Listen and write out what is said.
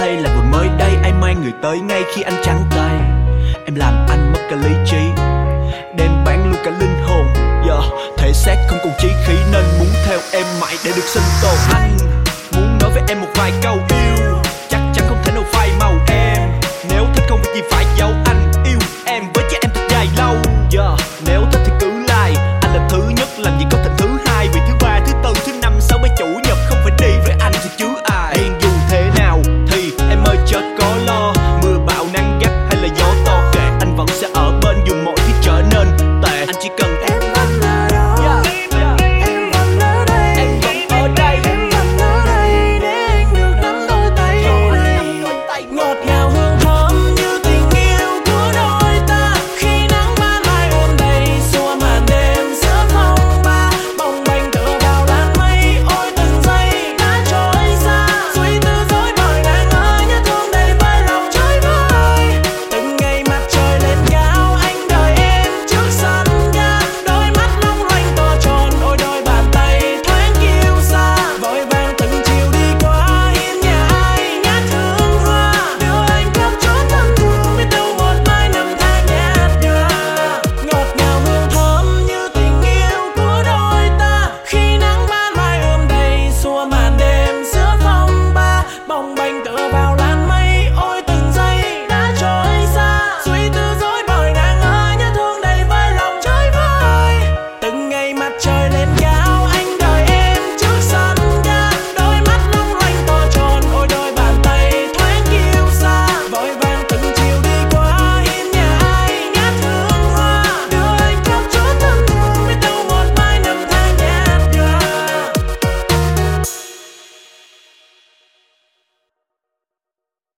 thay là vừa mới đây Anh mang người tới ngay khi anh trắng tay. Em làm anh mất cả lý trí, Đem bán luôn cả linh hồn. Yeah. Thể xác không còn chí khí Nên muốn theo em mãi để được sinh tồn. Anh muốn nói với em một vài câu yêu, Chắc chắn không thể nào phai màu em. Nếu thích không việc gì phải giấu 老。